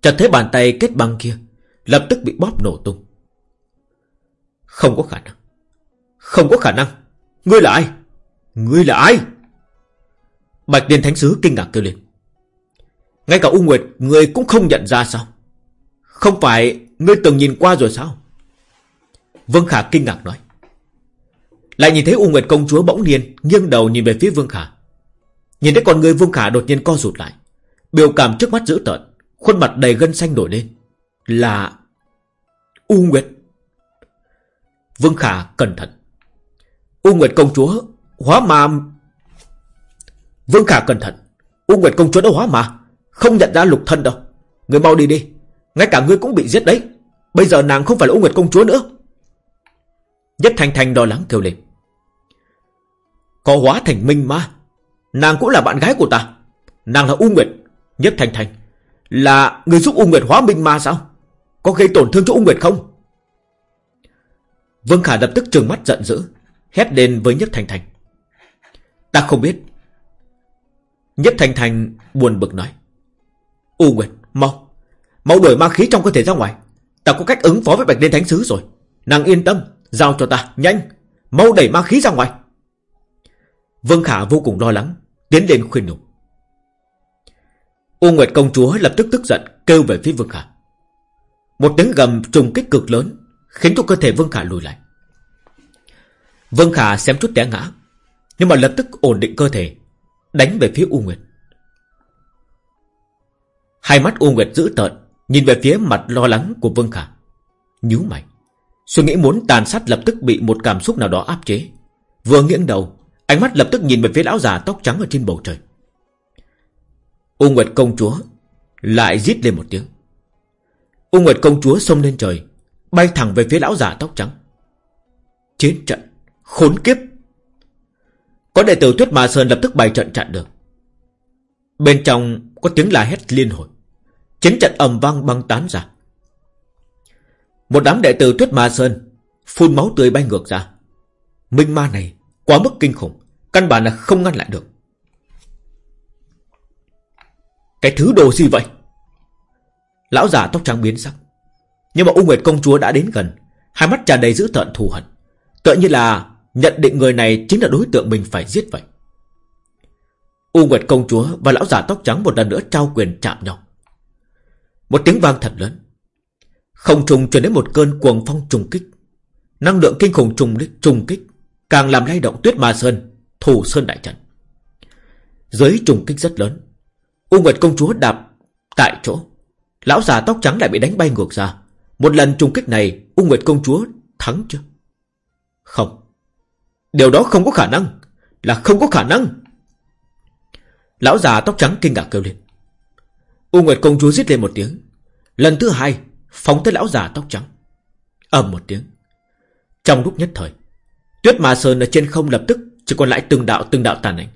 Chợt thấy bàn tay kết băng kia, Lập tức bị bóp nổ tung. Không có khả năng. Không có khả năng. Ngươi là ai? Ngươi là ai? Bạch Điền Thánh Sứ kinh ngạc kêu lên. Ngay cả U Nguyệt, Ngươi cũng không nhận ra sao? Không phải ngươi từng nhìn qua rồi sao? Vương Khả kinh ngạc nói. Lại nhìn thấy U Nguyệt công chúa bỗng nhiên Nghiêng đầu nhìn về phía Vương Khả. Nhìn thấy con người Vương Khả đột nhiên co rụt lại. Biểu cảm trước mắt dữ tợn, Khuôn mặt đầy gân xanh nổi lên. Là U Nguyệt. Vương Khả cẩn thận. U Nguyệt công chúa, Hóa ma. Vương Khả cẩn thận. U Nguyệt công chúa đã hóa ma, Không nhận ra lục thân đâu. Người mau đi đi, Ngay cả ngươi cũng bị giết đấy. Bây giờ nàng không phải là U Nguyệt công chúa nữa. Nhất Thanh Thanh lo lắng kêu lên. Có hóa thành minh ma. Nàng cũng là bạn gái của ta. Nàng là U Nguyệt, Nhất Thanh Thanh Là người giúp U Nguyệt hóa minh ma sao? Có gây tổn thương cho U Nguyệt không? Vương Khả lập tức trừng mắt giận dữ, Hét lên với Nhất Thanh Thanh Ta không biết. Nhất Thanh Thanh buồn bực nói. U Nguyệt, mau. Mau đổi ma khí trong cơ thể ra ngoài. Ta có cách ứng phó với Bạch Liên Thánh Sứ rồi. Nàng yên tâm, Giao cho ta, nhanh. Mau đẩy ma khí ra ngoài. Vương Khả vô cùng lo lắng, Tiến lên khuyên nhủ. U Nguyệt công chúa lập tức tức giận, Kêu về phía Vương Khả. Một tiếng gầm trùng kích cực lớn, Khiến cho cơ thể Vương Khả lùi lại. Vương Khả xem chút té ngã, Nhưng mà lập tức ổn định cơ thể, Đánh về phía U Nguyệt. Hai mắt U Nguyệt dữ tợn, Nhìn về phía mặt lo lắng của Vương Khả. Nhíu mày, Suy nghĩ muốn tàn sát lập tức bị một cảm xúc nào đó áp chế, Vừa nghiêng đầu Ánh mắt lập tức nhìn về phía lão già tóc trắng ở trên bầu trời. U Nguyệt công chúa Lại rít lên một tiếng. U Nguyệt công chúa xông lên trời, Bay thẳng về phía lão già tóc trắng. Chiến trận Khốn kiếp. Có đệ tử Tuyết Ma Sơn lập tức bày trận chặn được Bên trong có tiếng la hét liên hồi. Chiến trận ầm vang băng tán ra. Một đám đệ tử Tuyết Ma Sơn Phun máu tươi bay ngược ra. Minh ma này Quá mức kinh khủng, Căn bản là không ngăn lại được. Cái thứ đồ gì vậy? Lão già tóc trắng biến sắc. Nhưng mà U Nguyệt công chúa đã đến gần, Hai mắt tràn đầy dữ tợn thù hận. Tựa như là nhận định người này chính là đối tượng mình phải giết vậy. U Nguyệt công chúa và lão già tóc trắng một lần nữa trao quyền chạm nhau. Một tiếng vang thật lớn. Không trùng truyền đến một cơn cuồng phong trùng kích. Năng lượng kinh khủng trùng trùng kích. Càng làm lay động tuyết ma sơn, Thủ sơn đại trận. Dưới trùng kích rất lớn. U Nguyệt công chúa đạp tại chỗ. Lão già tóc trắng lại bị đánh bay ngược ra. Một lần trùng kích này, U Nguyệt công chúa thắng chưa Không. Điều đó không có khả năng. Là không có khả năng. Lão già tóc trắng kinh ngạc kêu lên. U Nguyệt công chúa giết lên một tiếng. Lần thứ hai, Phóng tới lão già tóc trắng. Ầm một tiếng. Trong lúc nhất thời Tuyết Ma Sơn ở trên không lập tức Chỉ còn lại từng đạo từng đạo tàn ảnh.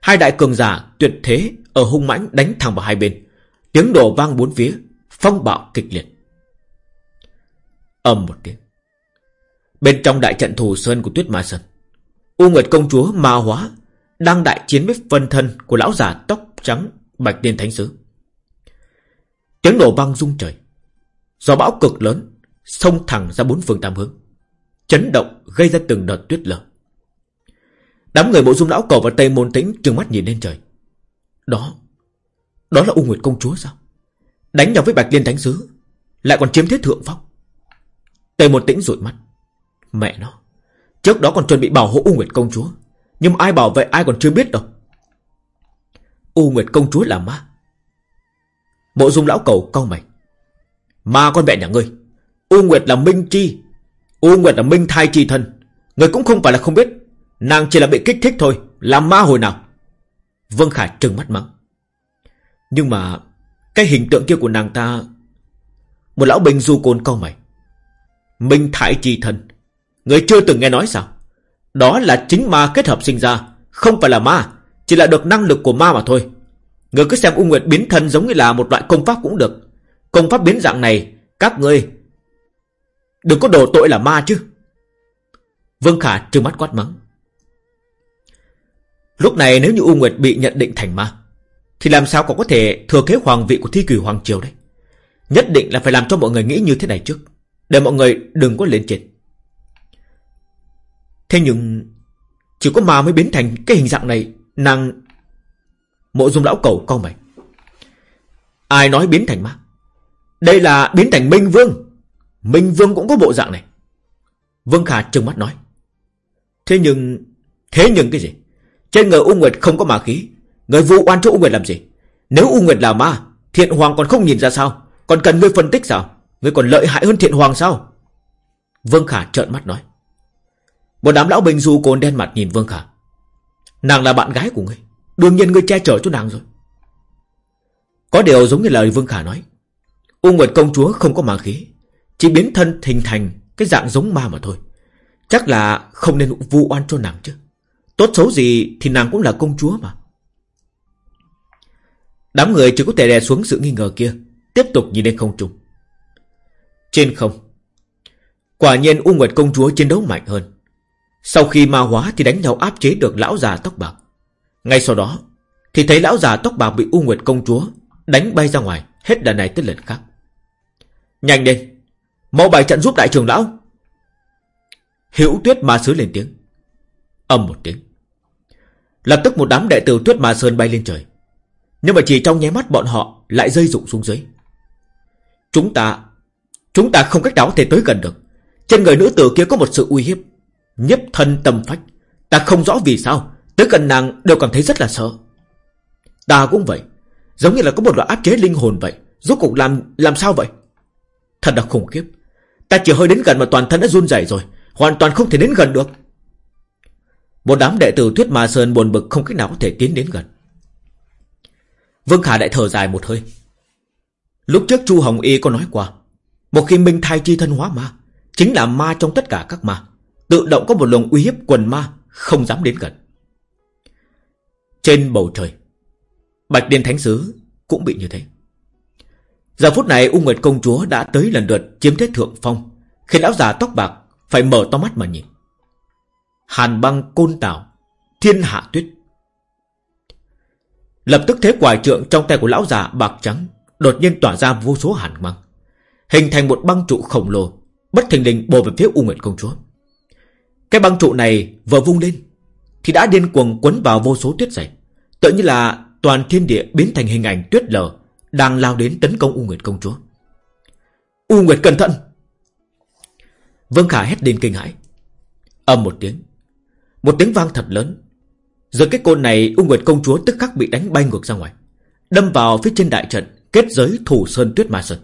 Hai đại cường giả tuyệt thế Ở hung mãnh đánh thẳng vào hai bên. Tiếng đổ vang bốn phía, Phong bạo kịch liệt. Ầm một tiếng. Bên trong đại trận thù sơn của Tuyết Ma Sơn, U Nguyệt công chúa ma hóa Đang đại chiến với phân thân Của lão già tóc trắng Bạch Tiên Thánh Sứ. Tiếng nổ vang rung trời. Gió bão cực lớn, Xông thẳng ra bốn phương tám hướng. Chấn động, gây ra từng đợt tuyết lở. Đám người bộ dung lão cầu và Tây Môn Tĩnh trừng mắt nhìn lên trời. Đó Đó là U Nguyệt công chúa sao? Đánh nhau với Bạch Liên Thánh Sứ, Lại còn chiếm thế thượng phong. Tây Môn Tĩnh rụi mắt. Mẹ nó, Trước đó còn chuẩn bị bảo hộ U Nguyệt công chúa, Nhưng ai bảo vệ ai còn chưa biết đâu. U Nguyệt công chúa là ma. Bộ dung lão cầu cau mày. Ma con mẹ nhà ngươi, U Nguyệt là Minh Chi. U Nguyệt là Minh Thai Chi thân. Người cũng không phải là không biết. Nàng chỉ là bị kích thích thôi. Làm ma hồi nào? Vương Khải trừng mắt mắng. Nhưng mà Cái hình tượng kia của nàng ta, Một lão bình du côn câu mày. Minh Thai Chi thân. Người chưa từng nghe nói sao? Đó là chính ma kết hợp sinh ra. Không phải là ma, Chỉ là được năng lực của ma mà thôi. Người cứ xem U Nguyệt biến thân giống như là một loại công pháp cũng được. Công pháp biến dạng này, Các ngươi Đừng có đổ tội là ma chứ. Vương Khả trừng mắt quát mắng. Lúc này nếu như U Nguyệt bị nhận định thành ma, Thì làm sao còn có thể thừa kế hoàng vị của thi cử hoàng triều đấy? Nhất định là phải làm cho mọi người nghĩ như thế này trước, Để mọi người đừng có lên trên. Thế nhưng, Chỉ có ma mới biến thành cái hình dạng này, Nàng, Mộ dung lão cầu con mày. Ai nói biến thành ma? Đây là biến thành Minh Vương. Minh Vương cũng có bộ dạng này. Vương Khả trừng mắt nói. Thế nhưng Thế nhưng cái gì? Trên người U Nguyệt không có ma khí. Người vụ oan cho U Nguyệt làm gì? Nếu U Nguyệt là ma, Thiện Hoàng còn không nhìn ra sao? Còn cần ngươi phân tích sao? Ngươi còn lợi hại hơn Thiện Hoàng sao? Vương Khả trợn mắt nói. Một đám lão bình du cồn đen mặt nhìn Vương Khả Nàng là bạn gái của ngươi. Đương nhiên ngươi che chở cho nàng rồi. Có điều giống như lời Vương Khả nói, U Nguyệt công chúa không có ma khí. Chỉ biến thân hình thành Cái dạng giống ma mà thôi. Chắc là không nên vu oan cho nàng chứ. Tốt xấu gì thì nàng cũng là công chúa mà. Đám người chỉ có thể đè xuống sự nghi ngờ kia, Tiếp tục nhìn lên không trung. Trên không, Quả nhiên U Nguyệt công chúa chiến đấu mạnh hơn. Sau khi ma hóa thì đánh nhau áp chế được lão già tóc bạc. Ngay sau đó Thì thấy lão già tóc bạc bị U Nguyệt công chúa Đánh bay ra ngoài Hết lần này tới lần khác. Nhanh lên! Mau bài trận giúp đại trưởng lão. Hữu tuyết ma sứ lên tiếng. Âm một tiếng. Lập tức một đám đệ tử tuyết ma sơn bay lên trời. Nhưng mà chỉ trong nháy mắt bọn họ Lại rơi rụng xuống dưới. Chúng ta Chúng ta không cách nào thể tới gần được. Trên người nữ tử kia có một sự uy hiếp. Nhếp thân tâm phách. Ta không rõ vì sao. Tới gần nàng đều cảm thấy rất là sợ. Ta cũng vậy. Giống như là có một loại áp chế linh hồn vậy. Rốt cuộc làm làm sao vậy? Thật là khủng khiếp. Ta chỉ hơi đến gần mà toàn thân đã run rẩy rồi, Hoàn toàn không thể đến gần được. Một đám đệ tử Thuyết Ma Sơn buồn bực không cách nào có thể tiến đến gần. Vương Khả đại thở dài một hơi. Lúc trước Chu Hồng Y có nói qua, Một khi Minh Thai chi thân hóa ma, Chính là ma trong tất cả các ma, Tự động có một luồng uy hiếp quần ma Không dám đến gần. Trên bầu trời, Bạch Điên Thánh Sứ cũng bị như thế. Giờ phút này U Nguyệt Công Chúa đã tới lần lượt chiếm thế thượng phong. Khiến lão già tóc bạc phải mở to mắt mà nhìn. Hàn băng côn tảo, Thiên hạ tuyết. Lập tức thế quải trượng trong tay của lão già bạc trắng Đột nhiên tỏa ra vô số hàn băng, Hình thành một băng trụ khổng lồ, Bất thình lình bổ về phía U Nguyệt Công Chúa. Cái băng trụ này vừa vung lên Thì đã điên cuồng quấn vào vô số tuyết dày Tự như là toàn thiên địa biến thành hình ảnh tuyết lở đang lao đến tấn công U Nguyệt Công Chúa. U Nguyệt cẩn thận! Vương Khả hét lên kinh hãi. Âm một tiếng. Một tiếng vang thật lớn. Rồi cái côn này, U Nguyệt công chúa tức khắc bị đánh bay ngược ra ngoài. Đâm vào phía trên đại trận, Kết giới thủ sơn tuyết ma sơn.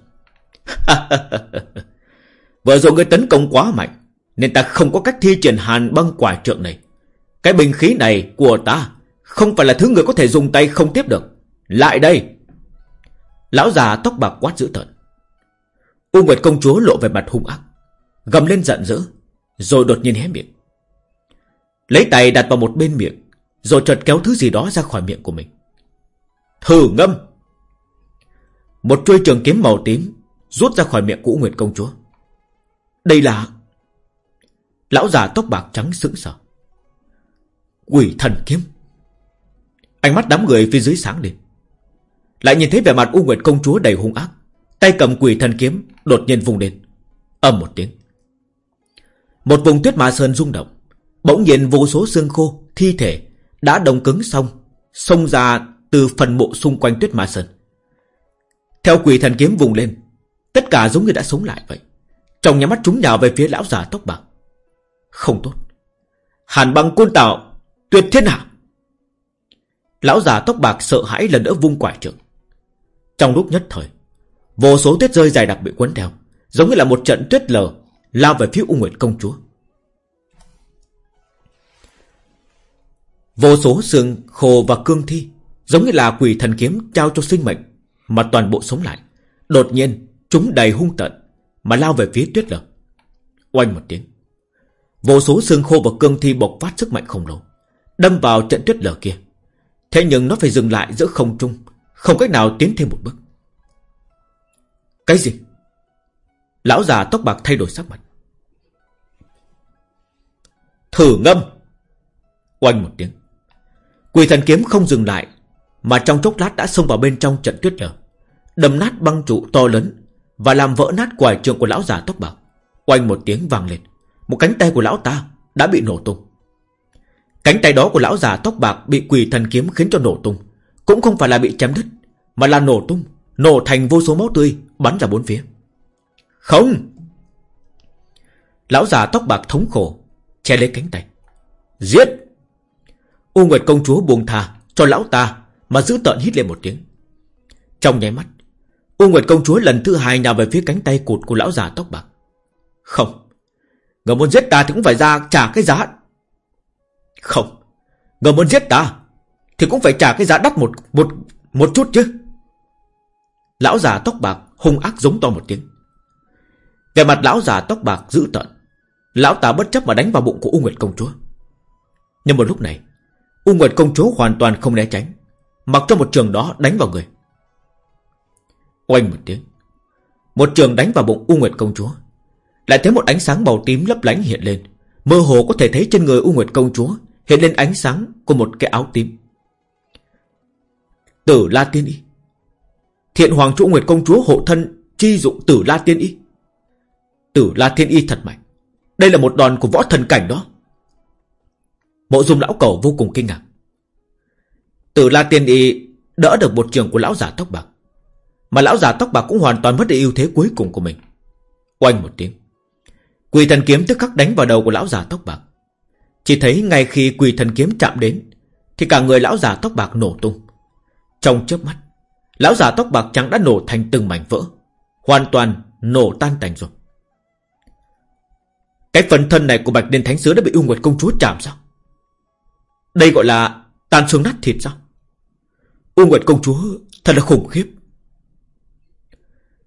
[LAUGHS] Vừa rồi người tấn công quá mạnh, Nên ta không có cách thi triển hàn băng quả trượng này. Cái bình khí này của ta Không phải là thứ người có thể dùng tay không tiếp được. Lại đây! Lão già tóc bạc quát dữ tợn. U Nguyệt công chúa lộ về mặt hung ác, Gầm lên giận dữ, Rồi đột nhiên hé miệng. Lấy tay đặt vào một bên miệng, Rồi chợt kéo thứ gì đó ra khỏi miệng của mình. Thử ngâm. Một chuôi trường kiếm màu tím Rút ra khỏi miệng của Nguyệt công chúa. Đây là Lão già tóc bạc trắng sững sờ. Quỷ thần kiếm. Ánh mắt đám người phía dưới sáng lên. Lại nhìn thấy vẻ mặt U Nguyệt công chúa đầy hung ác. Tay cầm quỷ thần kiếm Đột nhiên vùng lên. Âm một tiếng. Một vùng tuyết ma sơn rung động. Bỗng nhiên vô số xương khô, thi thể Đã đông cứng xong Xông ra từ phần mộ xung quanh tuyết ma sơn. Theo quỷ thần kiếm vùng lên Tất cả giống như đã sống lại vậy. Trong nhà mắt chúng nhào về phía lão già tóc bạc. Không tốt. Hàn băng côn tạo Tuyệt thiên hạ. Lão già tóc bạc sợ hãi lần nữa vung quải trường trong lúc nhất thời Vô số tuyết rơi dài đặc bị quấn theo Giống như là một trận tuyết lở lao về phía U Nguyệt công chúa. Vô số xương khô và cương thi, giống như là quỷ thần kiếm trao cho sinh mệnh, mà toàn bộ sống lại. Đột nhiên, chúng đầy hung tận, mà lao về phía tuyết lở. Oanh một tiếng. Vô số xương khô và cương thi bộc phát sức mạnh khổng lồ, đâm vào trận tuyết lở kia. Thế nhưng nó phải dừng lại giữa không trung, không cách nào tiến thêm một bước. Cái gì? Lão già tóc bạc thay đổi sắc mặt. Thử ngâm. Oanh một tiếng. Quỷ thần kiếm không dừng lại, Mà trong chốc lát đã xông vào bên trong trận tuyết lở. Đầm nát băng trụ to lớn Và làm vỡ nát quải trường của lão già tóc bạc. Oanh một tiếng vang lên. Một cánh tay của lão ta đã bị nổ tung. Cánh tay đó của lão già tóc bạc Bị quỷ thần kiếm khiến cho nổ tung. Cũng không phải là bị chém đứt, Mà là nổ tung, Nổ thành vô số máu tươi, Bắn ra bốn phía. Không! Lão già tóc bạc thống khổ, Che lấy cánh tay. Giết! U Nguyệt công chúa buông tha cho lão ta Mà giữ tợn hít lên một tiếng. Trong nháy mắt, U Nguyệt công chúa lần thứ hai nhào về phía cánh tay cụt của lão già tóc bạc. Không! Người muốn giết ta thì cũng phải ra trả cái giá. Không! Người muốn giết ta thì cũng phải trả cái giá đắt một một một chút chứ. Lão già tóc bạc hung ác giống to một tiếng. Về mặt lão già tóc bạc dữ tợn. Lão ta bất chấp mà đánh vào bụng của U Nguyệt công chúa. Nhưng một lúc này, U Nguyệt công chúa hoàn toàn không né tránh, Mặc cho một trường đó đánh vào người. Oanh một tiếng, Một trường đánh vào bụng U Nguyệt công chúa, Lại thấy một ánh sáng màu tím lấp lánh hiện lên, Mơ hồ có thể thấy trên người U Nguyệt công chúa Hiện lên ánh sáng của một cái áo tím. Tử La Tiên Y. Thiện Hoàng Chủ Nguyệt công chúa hộ thân Chi dụng Tử La Tiên Y. Tử La Tiên Y thật mạnh. Đây là một đòn của võ thần cảnh đó. Mộ dung lão cầu vô cùng kinh ngạc. Tử La Tiên Y Đỡ được một trường của lão giả tóc bạc, Mà lão giả tóc bạc cũng hoàn toàn mất đi ưu thế cuối cùng của mình. Oanh một tiếng, Quỳ thần kiếm tức khắc đánh vào đầu của lão giả tóc bạc. Chỉ thấy ngay khi quỳ thần kiếm chạm đến, Thì cả người lão giả tóc bạc nổ tung. Trong chớp mắt, Lão giả tóc bạc trắng đã nổ thành từng mảnh vỡ, Hoàn toàn nổ tan tành rồi. Cái phần thân này của Bạch Liên Thánh Sứ đã bị U Nguyệt Công Chúa chạm sao? Đây gọi là tan xương nát thịt sao? U Nguyệt Công Chúa thật là khủng khiếp.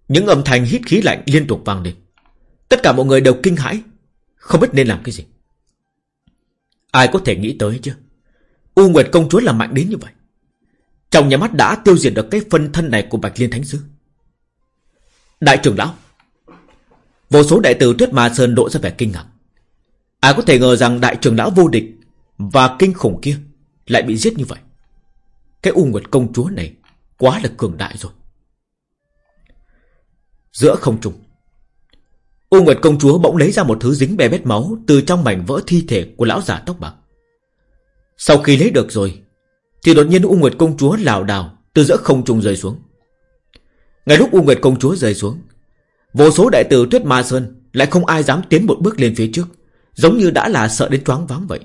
Những âm thanh hít khí lạnh liên tục vang lên. Tất cả mọi người đều kinh hãi, Không biết nên làm cái gì. Ai có thể nghĩ tới chứ? U Nguyệt Công Chúa là mạnh đến như vậy trong nhà mắt đã tiêu diệt được cái phân thân này của Bạch Liên Thánh Sư Đại trưởng lão, Vô số đại tử Tuyết Ma Sơn lộ ra vẻ kinh ngạc. Ai có thể ngờ rằng đại trưởng lão vô địch Và kinh khủng kia Lại bị giết như vậy? Cái U Nguyệt công chúa này Quá là cường đại rồi. Giữa không trung, U Nguyệt công chúa bỗng lấy ra một thứ dính bè bết máu Từ trong mảnh vỡ thi thể của lão giả tóc bạc. Sau khi lấy được rồi thì đột nhiên U Nguyệt công chúa lảo đảo Từ giữa không trung rơi xuống. Ngay lúc U Nguyệt công chúa rơi xuống, Vô số đại tử Tuyết Ma Sơn Lại không ai dám tiến một bước lên phía trước, Giống như đã là sợ đến choáng váng vậy,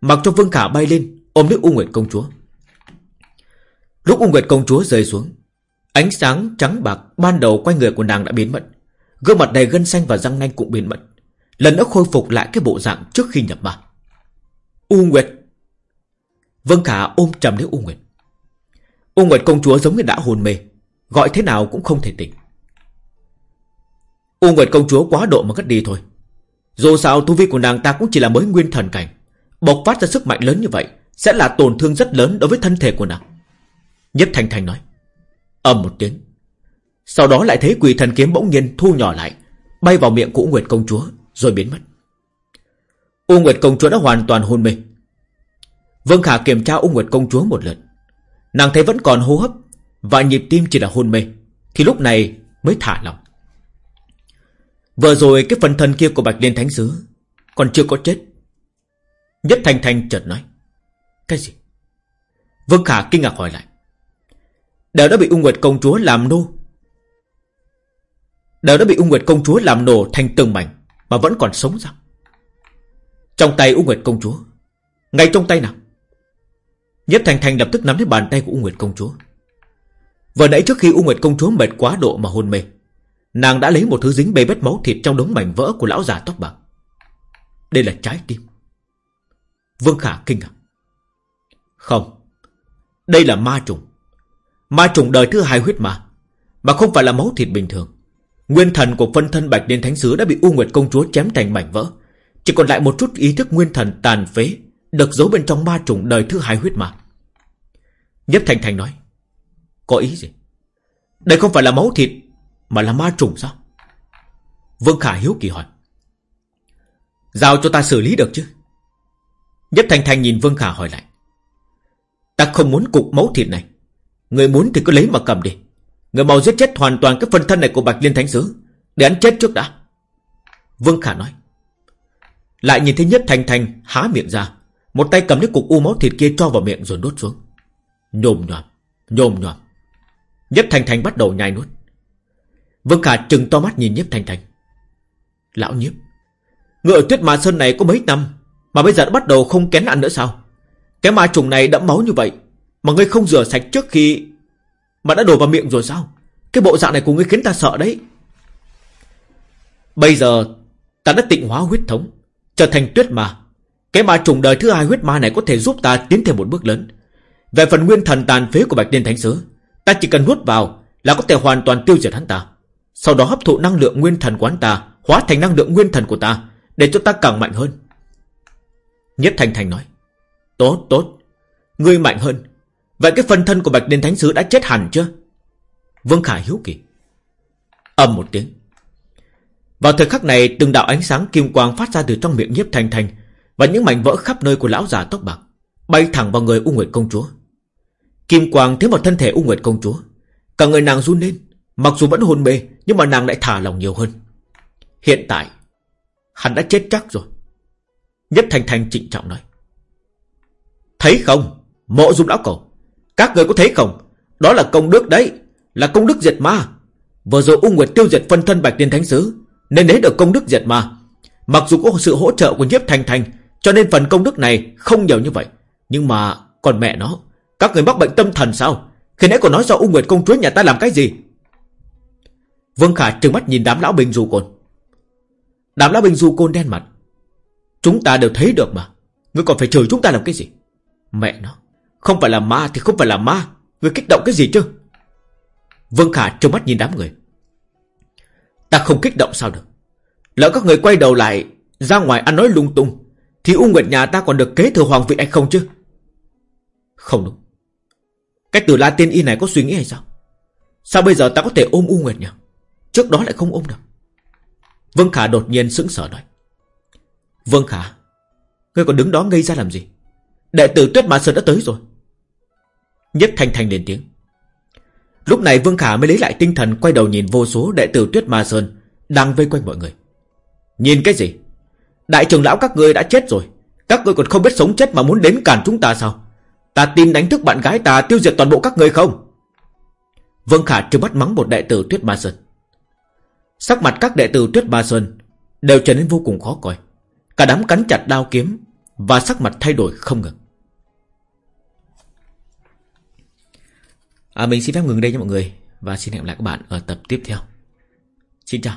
Mặc cho Vương Khả bay lên Ôm lấy U Nguyệt công chúa. Lúc U Nguyệt công chúa rơi xuống, Ánh sáng trắng bạc ban đầu quanh người của nàng đã biến mất, Gương mặt đầy gân xanh và răng nanh cũng biến mất, Lần nữa khôi phục lại cái bộ dạng trước khi nhập ma. U Nguyệt Vân Khả ôm trầm lấy U Nguyệt. U Nguyệt công chúa giống như đã hồn mê, gọi thế nào cũng không thể tỉnh. U Nguyệt công chúa quá độ mà cất đi thôi. Dù sao tu vi của nàng ta cũng chỉ là mới nguyên thần cảnh, bộc phát ra sức mạnh lớn như vậy sẽ là tổn thương rất lớn đối với thân thể của nàng. Nhất Thanh Thanh nói. ầm một tiếng. Sau đó lại thấy quỷ thần kiếm bỗng nhiên thu nhỏ lại, bay vào miệng của U Nguyệt công chúa rồi biến mất. U Nguyệt công chúa đã hoàn toàn hôn mê. Vương Khả kiểm tra ung Nguyệt công chúa một lần. Nàng thấy vẫn còn hô hấp và nhịp tim chỉ là hôn mê. Thì lúc này mới thả lòng. Vừa rồi cái phần thân kia của Bạch Liên Thánh Sứ còn chưa có chết. Nhất Thanh Thanh chợt nói. Cái gì? Vương Khả kinh ngạc hỏi lại. Đều đã bị ung Nguyệt công chúa làm nô. Đều đã bị ung Nguyệt công chúa làm nổ thành từng mảnh mà vẫn còn sống sao? Trong tay ung Nguyệt công chúa. Ngay trong tay nào? Nhất Thành Thành lập tức nắm lấy bàn tay của U Nguyệt Công Chúa. Vừa nãy trước khi U Nguyệt Công Chúa mệt quá độ mà hôn mê, nàng đã lấy một thứ dính bê bết máu thịt trong đống mảnh vỡ của lão già tóc bạc. Đây là trái tim. Vương Khả kinh ngạc. Không, đây là ma trùng. Ma trùng đời thứ hai huyết ma, mà không phải là máu thịt bình thường. Nguyên thần của phân thân Bạch Liên Thánh Sứ đã bị U Nguyệt Công Chúa chém thành mảnh vỡ. Chỉ còn lại một chút ý thức nguyên thần tàn phế được giấu bên trong ma trùng đời thứ hai huyết ma Nhếp Thành Thành nói, Có ý gì Đây không phải là máu thịt, Mà là ma trùng sao Vương Khả hiếu kỳ hỏi, Giao cho ta xử lý được chứ Nhất Thành Thành nhìn Vương Khả hỏi lại. Ta không muốn cục máu thịt này. Người muốn thì cứ lấy mà cầm đi. Người mau giết chết hoàn toàn cái phân thân này của Bạch Liên Thánh Sứ. Để ăn chết trước đã. Vương Khả nói. Lại nhìn thấy Nhất Thành Thành há miệng ra. Một tay cầm lấy cục u máu thịt kia cho vào miệng rồi nuốt xuống. Nhồm nhòm, nhồm nhòm. Nhếp Thành Thành bắt đầu nhai nuốt. Vương Khả trừng to mắt nhìn Nhếp Thành Thành. Lão nhiếp. Ngựa tuyết ma sơn này có mấy năm mà bây giờ đã bắt đầu không kén ăn nữa sao? Cái ma trùng này đẫm máu như vậy mà ngươi không rửa sạch trước khi mà đã đổ vào miệng rồi sao? Cái bộ dạng này của ngươi khiến ta sợ đấy. Bây giờ ta đã tịnh hóa huyết thống, trở thành tuyết ma. Cái ma trùng đời thứ hai huyết ma này có thể giúp ta tiến thêm một bước lớn. Về phần nguyên thần tàn phế của Bạch Liên Thánh Sứ, ta chỉ cần nuốt vào là có thể hoàn toàn tiêu diệt hắn ta. Sau đó hấp thụ năng lượng nguyên thần của hắn ta, hóa thành năng lượng nguyên thần của ta, để cho ta càng mạnh hơn. Nhất Thành Thành nói, tốt tốt, ngươi mạnh hơn. Vậy cái phần thân của Bạch Liên Thánh Sứ đã chết hẳn chưa? Vương Khải hiếu kỳ. ầm một tiếng. Vào thời khắc này, từng đạo ánh sáng kim quang phát ra từ trong miệng Nhiếp Thành Thành và những mảnh vỡ khắp nơi của lão già tóc bạc, bay thẳng vào người U Nguyệt công chúa. Kim quang thấy vào thân thể U Nguyệt công chúa, cả người nàng run lên, mặc dù vẫn hôn mê, nhưng mà nàng lại thả lòng nhiều hơn. Hiện tại, hắn đã chết chắc rồi. Nhất Thành Thành trịnh trọng nói. Thấy không, mộ dung lão cầu, các người có thấy không, đó là công đức đấy, là công đức diệt ma. Vừa rồi U Nguyệt tiêu diệt phân thân Bạch Tiên Thánh Sứ, nên lấy được công đức diệt ma. Mặc dù có sự hỗ trợ của nhất Thành Thành, cho nên phần công đức này không nhiều như vậy. Nhưng mà, còn mẹ nó, các người mắc bệnh tâm thần sao? Khi nãy còn nói do U Nguyệt công chúa nhà ta làm cái gì? Vương Khả trừng mắt nhìn đám lão bình du côn. Đám lão bình du côn đen mặt. Chúng ta đều thấy được mà. Ngươi còn phải chửi chúng ta làm cái gì? Mẹ nó. Không phải là ma thì không phải là ma. Ngươi kích động cái gì chứ? Vương Khả trừng mắt nhìn đám người. Ta không kích động sao được. Lỡ các người quay đầu lại ra ngoài ăn nói lung tung thì U Nguyệt nhà ta còn được kế thừa hoàng vị hay không chứ? Không đúng. Cái từ La Tiên Y này có suy nghĩ hay sao? Sao bây giờ ta có thể ôm U Nguyệt nhỉ? Trước đó lại không ôm được. Vương Khả đột nhiên sững sờ nói. Vương Khả, ngươi còn đứng đó ngây ra làm gì? Đệ tử Tuyết Mã Sơn đã tới rồi. Nhất Thanh Thanh lên tiếng. Lúc này Vương Khả mới lấy lại tinh thần quay đầu nhìn vô số đệ tử Tuyết Ma Sơn đang vây quanh mọi người. Nhìn cái gì? Đại trưởng lão các ngươi đã chết rồi. Các ngươi còn không biết sống chết mà muốn đến cản chúng ta sao? Ta tin đánh thức bạn gái ta tiêu diệt toàn bộ các ngươi không? Vương Khả trừng mắt mắng một đệ tử Tuyết Ma Sơn. Sắc mặt các đệ tử Tuyết Ma Sơn đều trở nên vô cùng khó coi. Cả đám cắn chặt đao kiếm và sắc mặt thay đổi không ngừng. À, mình xin phép ngừng đây nha mọi người và xin hẹn gặp lại các bạn ở tập tiếp theo. Xin chào.